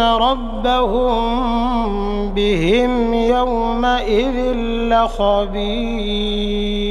ربهم بهم يومئذ لخبير